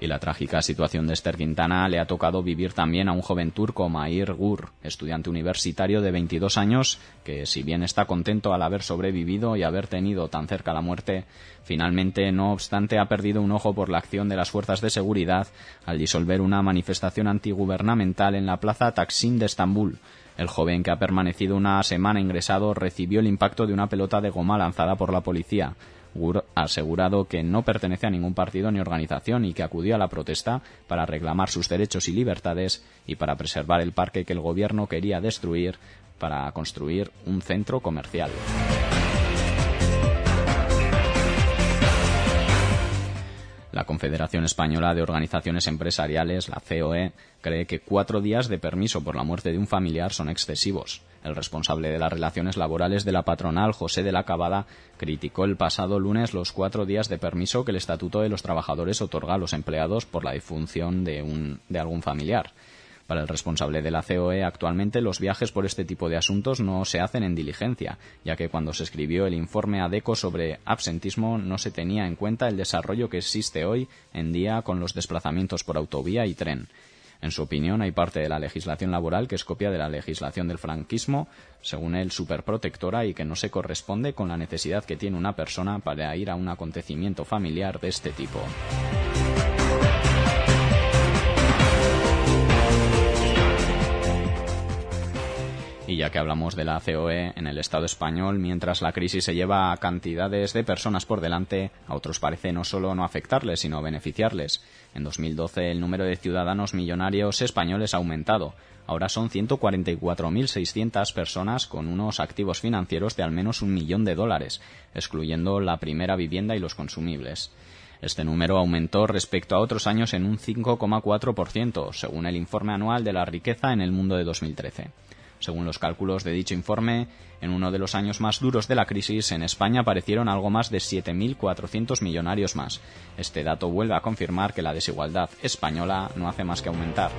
Y la trágica situación de Esther Quintana le ha tocado vivir también a un joven turco, Mahir Gur, estudiante universitario de 22 años, que si bien está contento al haber sobrevivido y haber tenido tan cerca la muerte, finalmente, no obstante, ha perdido un ojo por la acción de las fuerzas de seguridad al disolver una manifestación antigubernamental en la plaza Taksim de Estambul. El joven que ha permanecido una semana ingresado recibió el impacto de una pelota de goma lanzada por la policía. Asegurado que no pertenece a ningún partido ni organización y que acudió a la protesta para reclamar sus derechos y libertades y para preservar el parque que el gobierno quería destruir para construir un centro comercial. Confederación Española de Organizaciones Empresariales, la COE, cree que cuatro días de permiso por la muerte de un familiar son excesivos. El responsable de las relaciones laborales de la patronal, José de la Cabada, criticó el pasado lunes los cuatro días de permiso que el Estatuto de los Trabajadores otorga a los empleados por la difunción de, un, de algún familiar. Para el responsable de la COE, actualmente los viajes por este tipo de asuntos no se hacen en diligencia, ya que cuando se escribió el informe ADECO sobre absentismo no se tenía en cuenta el desarrollo que existe hoy en día con los desplazamientos por autovía y tren. En su opinión, hay parte de la legislación laboral que es copia de la legislación del franquismo, según él superprotectora y que no se corresponde con la necesidad que tiene una persona para ir a un acontecimiento familiar de este tipo. Y ya que hablamos de la COE en el Estado español, mientras la crisis se lleva a cantidades de personas por delante, a otros parece no solo no afectarles, sino beneficiarles. En 2012 el número de ciudadanos millonarios españoles ha aumentado. Ahora son 144.600 personas con unos activos financieros de al menos un millón de dólares, excluyendo la primera vivienda y los consumibles. Este número aumentó respecto a otros años en un 5,4%, según el informe anual de la riqueza en el mundo de 2013. Según los cálculos de dicho informe, en uno de los años más duros de la crisis, en España aparecieron algo más de 7.400 millonarios más. Este dato vuelve a confirmar que la desigualdad española no hace más que aumentar.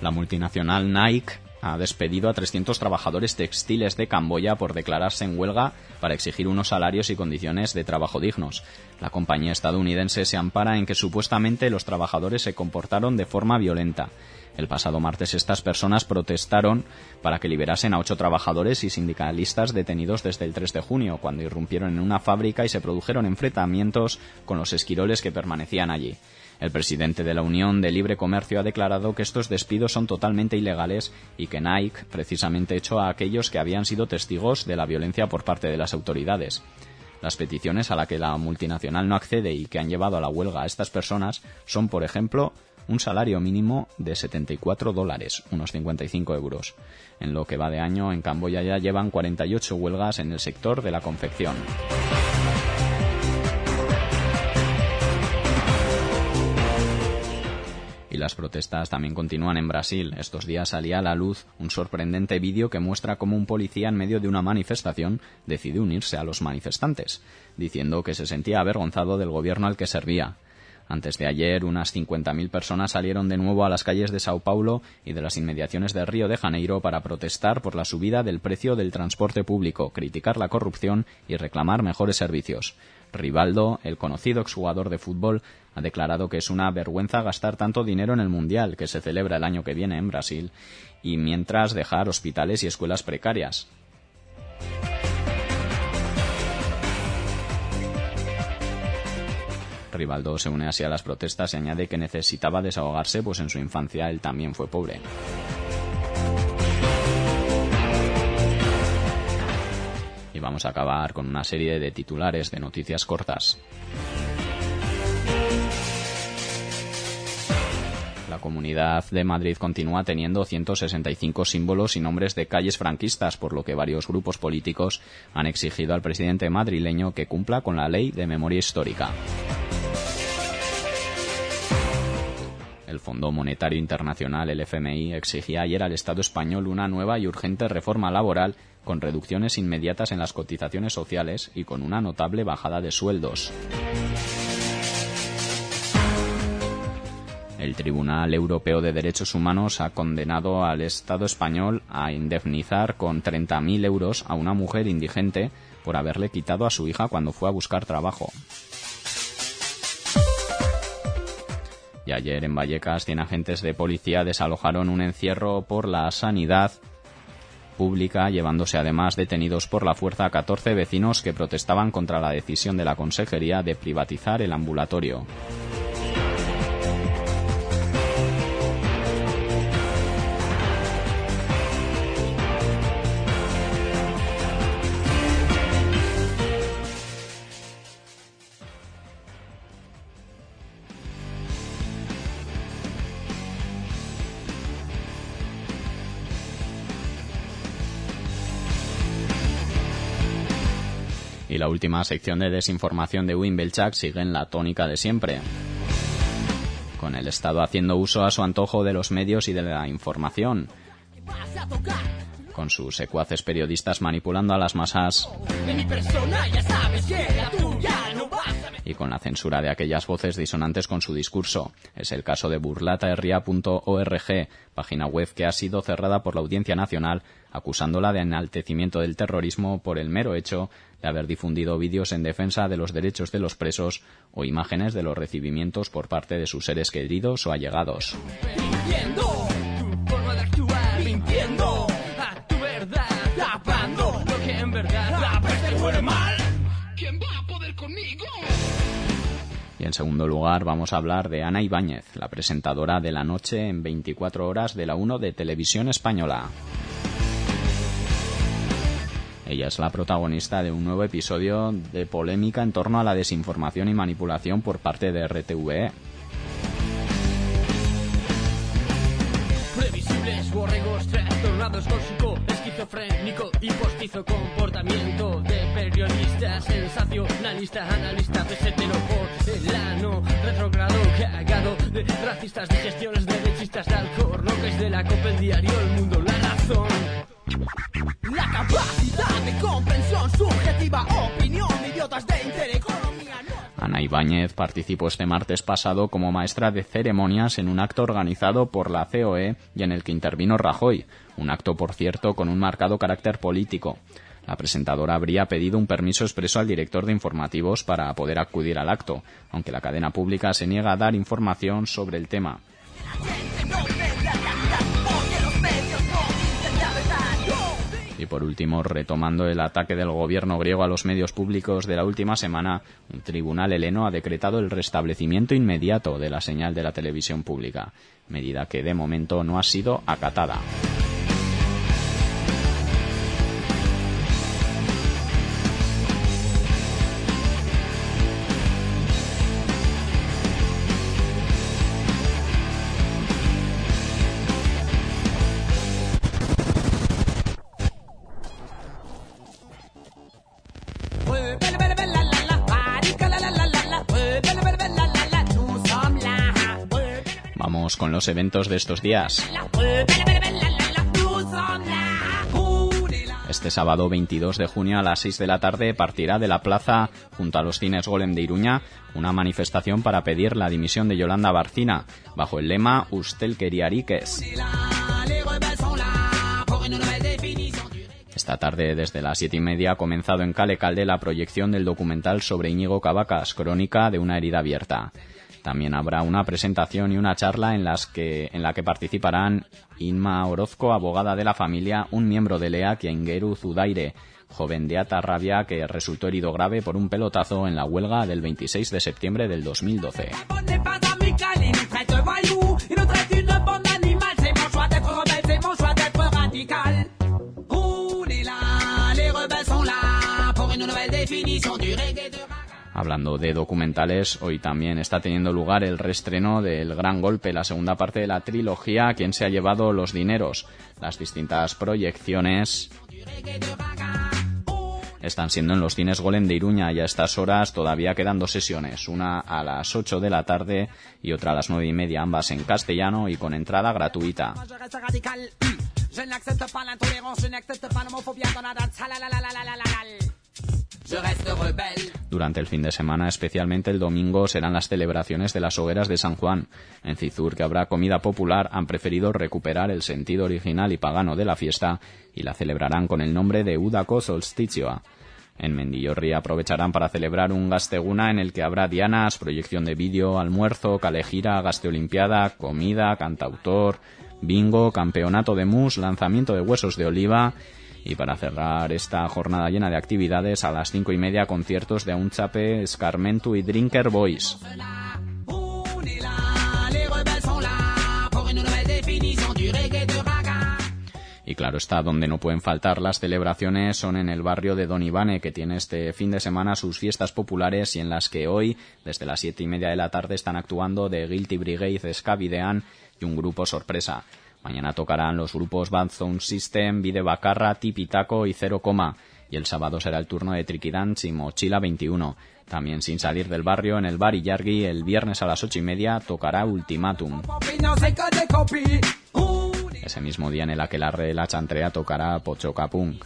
La multinacional Nike ha despedido a 300 trabajadores textiles de Camboya por declararse en huelga para exigir unos salarios y condiciones de trabajo dignos. La compañía estadounidense se ampara en que supuestamente los trabajadores se comportaron de forma violenta. El pasado martes estas personas protestaron para que liberasen a ocho trabajadores y sindicalistas detenidos desde el 3 de junio, cuando irrumpieron en una fábrica y se produjeron enfrentamientos con los esquiroles que permanecían allí. El presidente de la Unión de Libre Comercio ha declarado que estos despidos son totalmente ilegales y que Nike precisamente echó a aquellos que habían sido testigos de la violencia por parte de las autoridades. Las peticiones a las que la multinacional no accede y que han llevado a la huelga a estas personas son, por ejemplo, un salario mínimo de 74 dólares, unos 55 euros. En lo que va de año, en Camboya ya llevan 48 huelgas en el sector de la confección. Las protestas también continúan en Brasil. Estos días salía a la luz un sorprendente vídeo que muestra cómo un policía en medio de una manifestación decide unirse a los manifestantes, diciendo que se sentía avergonzado del gobierno al que servía. Antes de ayer, unas 50.000 personas salieron de nuevo a las calles de Sao Paulo y de las inmediaciones de Río de Janeiro para protestar por la subida del precio del transporte público, criticar la corrupción y reclamar mejores servicios. Rivaldo, el conocido exjugador de fútbol, ha declarado que es una vergüenza gastar tanto dinero en el Mundial, que se celebra el año que viene en Brasil, y mientras dejar hospitales y escuelas precarias. Rivaldo se une así a las protestas y añade que necesitaba desahogarse, pues en su infancia él también fue pobre. Y vamos a acabar con una serie de titulares de noticias cortas. La Comunidad de Madrid continúa teniendo 165 símbolos y nombres de calles franquistas, por lo que varios grupos políticos han exigido al presidente madrileño que cumpla con la ley de memoria histórica. El Fondo Monetario Internacional, el FMI, exigía ayer al Estado español una nueva y urgente reforma laboral con reducciones inmediatas en las cotizaciones sociales y con una notable bajada de sueldos. El Tribunal Europeo de Derechos Humanos ha condenado al Estado español a indemnizar con 30.000 euros a una mujer indigente por haberle quitado a su hija cuando fue a buscar trabajo. Y ayer en Vallecas, 100 agentes de policía desalojaron un encierro por la sanidad pública, llevándose además detenidos por la fuerza a 14 vecinos que protestaban contra la decisión de la Consejería de privatizar el ambulatorio. Y la última sección de desinformación de Wimbelchak sigue en la tónica de siempre. Con el Estado haciendo uso a su antojo de los medios y de la información. Con sus secuaces periodistas manipulando a las masas. Y con la censura de aquellas voces disonantes con su discurso. Es el caso de burlataerria.org, página web que ha sido cerrada por la Audiencia Nacional acusándola de enaltecimiento del terrorismo por el mero hecho de haber difundido vídeos en defensa de los derechos de los presos o imágenes de los recibimientos por parte de sus seres queridos o allegados. En segundo lugar vamos a hablar de Ana Ibáñez, la presentadora de la noche en 24 horas de la 1 de Televisión Española. Ella es la protagonista de un nuevo episodio de polémica en torno a la desinformación y manipulación por parte de RTVE. Previsibles borregos trastornados esquizofrénico comportamiento periodista sensacionalista, analista, pesetero por el ano, retrogrado, cagado de racistas, digestiones derechistas, de alcohol, que es de la copa, el diario, el mundo, la razón. La capacidad de comprensión subjetiva, opinión de idiotas de intereconomía. No... Ana Ana Ibáñez participó este martes pasado como maestra de ceremonias en un acto organizado por la COE y en el que intervino Rajoy, un acto, por cierto, con un marcado carácter político. La presentadora habría pedido un permiso expreso al director de informativos para poder acudir al acto, aunque la cadena pública se niega a dar información sobre el tema. Y por último, retomando el ataque del gobierno griego a los medios públicos de la última semana, un tribunal heleno ha decretado el restablecimiento inmediato de la señal de la televisión pública, medida que de momento no ha sido acatada. Los eventos de estos días. Este sábado 22 de junio a las 6 de la tarde partirá de la plaza junto a los cines Golem de Iruña una manifestación para pedir la dimisión de Yolanda Barcina bajo el lema Ustel queriariques. Esta tarde, desde las siete y media, ha comenzado en Cale Calde la proyección del documental sobre Íñigo Cavacas, crónica de una herida abierta. También habrá una presentación y una charla en, las que, en la que participarán Inma Orozco, abogada de la familia, un miembro de LEA, Kiengeru Zudaire, joven de Atarrabia que resultó herido grave por un pelotazo en la huelga del 26 de septiembre del 2012. Hablando de documentales, hoy también está teniendo lugar el reestreno del Gran Golpe, la segunda parte de la trilogía, ¿Quién se ha llevado los dineros? Las distintas proyecciones están siendo en los cines Golem de Iruña y a estas horas todavía quedan dos sesiones, una a las 8 de la tarde y otra a las nueve y media, ambas en castellano y con entrada gratuita. Durante el fin de semana, especialmente el domingo, serán las celebraciones de las hogueras de San Juan. En Cizur, que habrá comida popular, han preferido recuperar el sentido original y pagano de la fiesta y la celebrarán con el nombre de Udako Solstitioa. En Mendillorri aprovecharán para celebrar un gasteguna en el que habrá dianas, proyección de vídeo, almuerzo, calejira, gasteolimpiada, comida, cantautor, bingo, campeonato de mus, lanzamiento de huesos de oliva y para cerrar esta jornada llena de actividades, a las cinco y media conciertos de Aunchape, Scarmentu y Drinker Boys. Y claro está, donde no pueden faltar las celebraciones son en el barrio de Don Ivane, que tiene este fin de semana sus fiestas populares y en las que hoy, desde las siete y media de la tarde, están actuando de Guilty Brigade, Scavidean y un grupo sorpresa. Mañana tocarán los grupos Bad Zone System, Vide Bacarra, Tipitaco y Cero Coma. Y el sábado será el turno de Tricky Dance y Mochila 21. También sin salir del barrio, en el bar Yargi, el viernes a las ocho y media tocará Ultimatum. Ese mismo día en el aquelarre la Chantrea tocará Pochoca Punk.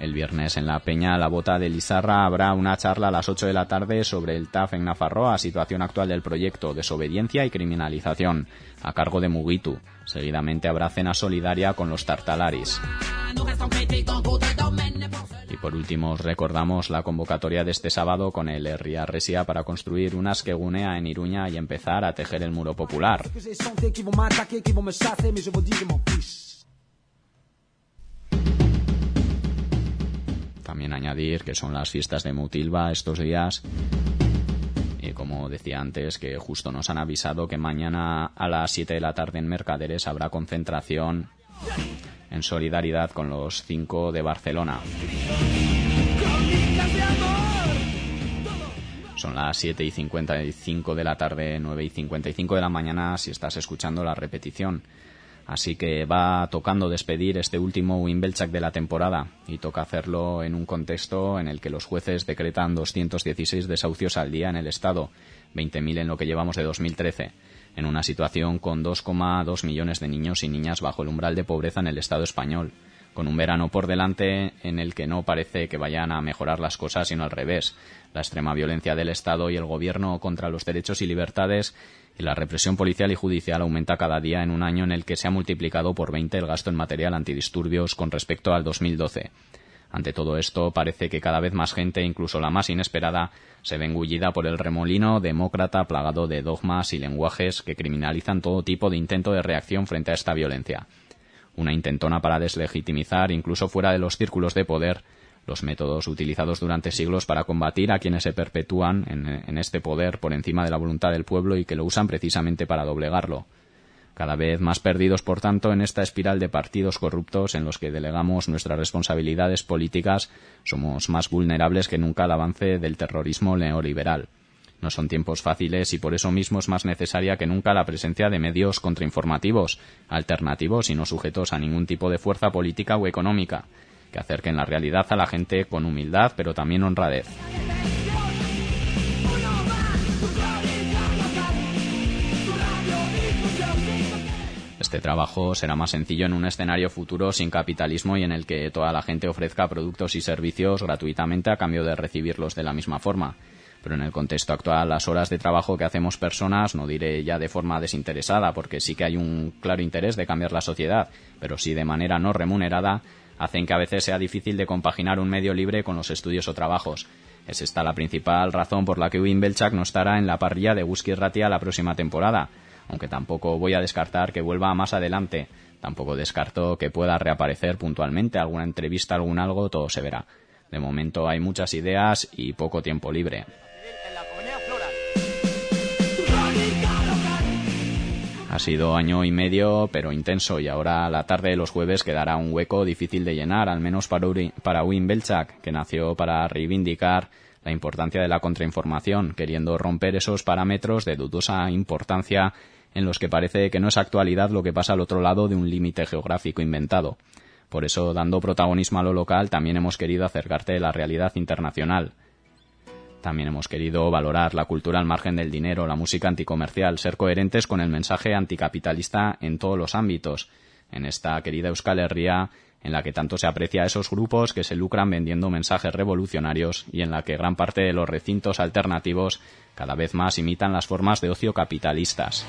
El viernes en la Peña La Bota de Lizarra habrá una charla a las 8 de la tarde sobre el TAF en Nafarroa, situación actual del proyecto, desobediencia y criminalización, a cargo de Mugitu. Seguidamente habrá cena solidaria con los Tartalaris. Y por último os recordamos la convocatoria de este sábado con el Ria Resia para construir una esquegunea en Iruña y empezar a tejer el muro popular. También añadir que son las fiestas de Mutilva estos días. Y como decía antes, que justo nos han avisado que mañana a las 7 de la tarde en Mercaderes habrá concentración en solidaridad con los cinco de Barcelona. Son las 7 y 55 de la tarde, 9 y 55 de la mañana si estás escuchando la repetición. Así que va tocando despedir este último Wimbelchak de la temporada y toca hacerlo en un contexto en el que los jueces decretan 216 desahucios al día en el Estado, 20.000 en lo que llevamos de 2013, en una situación con 2,2 millones de niños y niñas bajo el umbral de pobreza en el Estado español, con un verano por delante en el que no parece que vayan a mejorar las cosas, sino al revés. La extrema violencia del Estado y el Gobierno contra los derechos y libertades y la represión policial y judicial aumenta cada día en un año en el que se ha multiplicado por 20 el gasto en material antidisturbios con respecto al 2012. Ante todo esto, parece que cada vez más gente, incluso la más inesperada, se ve engullida por el remolino demócrata plagado de dogmas y lenguajes que criminalizan todo tipo de intento de reacción frente a esta violencia. Una intentona para deslegitimizar, incluso fuera de los círculos de poder, los métodos utilizados durante siglos para combatir a quienes se perpetúan en, este poder por encima de la voluntad del pueblo y que lo usan precisamente para doblegarlo cada vez más perdidos, por tanto, en esta espiral de partidos corruptos en los que delegamos nuestras responsabilidades políticas, somos más vulnerables que nunca al avance del terrorismo neoliberal. No son tiempos fáciles y por eso mismo es más necesaria que nunca la presencia de medios contrainformativos, alternativos y no sujetos a ningún tipo de fuerza política o económica, que acerquen la realidad a la gente con humildad pero también honradez. Este trabajo será más sencillo en un escenario futuro sin capitalismo y en el que toda la gente ofrezca productos y servicios gratuitamente a cambio de recibirlos de la misma forma. Pero en el contexto actual, las horas de trabajo que hacemos personas, no diré ya de forma desinteresada, porque sí que hay un claro interés de cambiar la sociedad, pero sí de manera no remunerada, hacen que a veces sea difícil de compaginar un medio libre con los estudios o trabajos. Es esta la principal razón por la que Wim Belchak no estará en la parrilla de Whisky Ratia la próxima temporada aunque tampoco voy a descartar que vuelva más adelante. Tampoco descarto que pueda reaparecer puntualmente alguna entrevista, algún algo, todo se verá. De momento hay muchas ideas y poco tiempo libre. Ha sido año y medio, pero intenso, y ahora la tarde de los jueves quedará un hueco difícil de llenar, al menos para, Wim Belchak, que nació para reivindicar la importancia de la contrainformación, queriendo romper esos parámetros de dudosa importancia en los que parece que no es actualidad lo que pasa al otro lado de un límite geográfico inventado. Por eso, dando protagonismo a lo local, también hemos querido acercarte a la realidad internacional. También hemos querido valorar la cultura al margen del dinero, la música anticomercial, ser coherentes con el mensaje anticapitalista en todos los ámbitos. En esta querida Euskal Herria en la que tanto se aprecia a esos grupos que se lucran vendiendo mensajes revolucionarios y en la que gran parte de los recintos alternativos cada vez más imitan las formas de ocio capitalistas.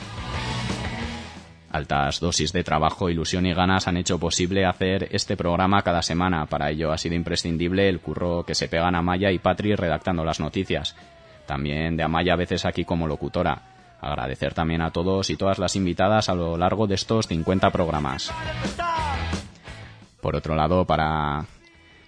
Altas dosis de trabajo, ilusión y ganas han hecho posible hacer este programa cada semana. Para ello ha sido imprescindible el curro que se pegan Amaya y Patri redactando las noticias. También de Amaya a veces aquí como locutora. Agradecer también a todos y todas las invitadas a lo largo de estos 50 programas. Por otro lado, para,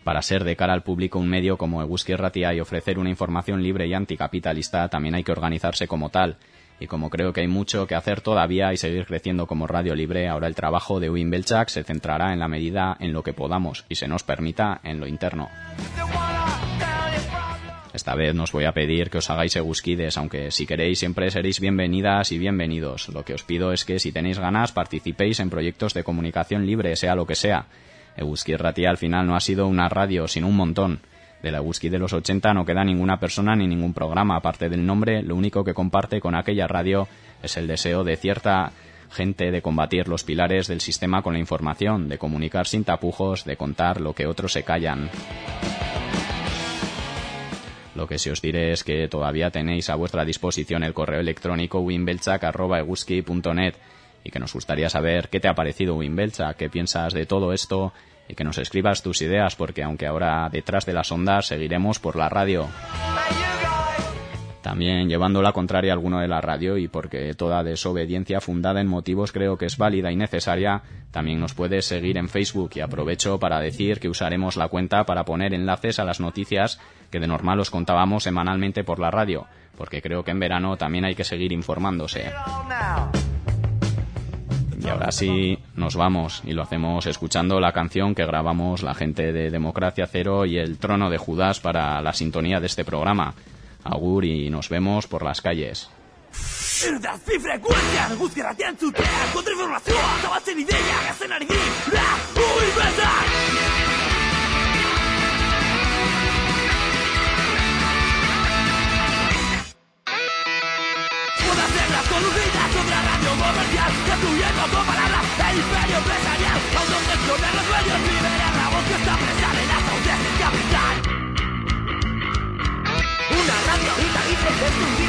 para ser de cara al público un medio como Ratia y ofrecer una información libre y anticapitalista, también hay que organizarse como tal. Y como creo que hay mucho que hacer todavía y seguir creciendo como radio libre, ahora el trabajo de Wim Belchak se centrará en la medida en lo que podamos y se nos permita en lo interno. Esta vez nos voy a pedir que os hagáis egusquides, aunque si queréis siempre seréis bienvenidas y bienvenidos. Lo que os pido es que si tenéis ganas participéis en proyectos de comunicación libre, sea lo que sea. Eguski Ratia al final no ha sido una radio, sino un montón. De la Eguski de los 80 no queda ninguna persona ni ningún programa. Aparte del nombre, lo único que comparte con aquella radio es el deseo de cierta gente de combatir los pilares del sistema con la información, de comunicar sin tapujos, de contar lo que otros se callan. Lo que sí os diré es que todavía tenéis a vuestra disposición el correo electrónico wimbelchak.eguski.net y que nos gustaría saber qué te ha parecido Wimbelcha, qué piensas de todo esto y que nos escribas tus ideas porque aunque ahora detrás de las ondas seguiremos por la radio. También llevando la contraria a alguno de la radio y porque toda desobediencia fundada en motivos creo que es válida y necesaria, también nos puedes seguir en Facebook y aprovecho para decir que usaremos la cuenta para poner enlaces a las noticias que de normal os contábamos semanalmente por la radio, porque creo que en verano también hay que seguir informándose. Y ahora sí nos vamos y lo hacemos escuchando la canción que grabamos la gente de Democracia Cero y el Trono de Judas para la sintonía de este programa. Agur y nos vemos por las calles. mundial destruyendo con palabras el imperio empresarial. Aún no gestiona los medios liberar la voz que está presa de las audias del capital. Una radio, una intro, es un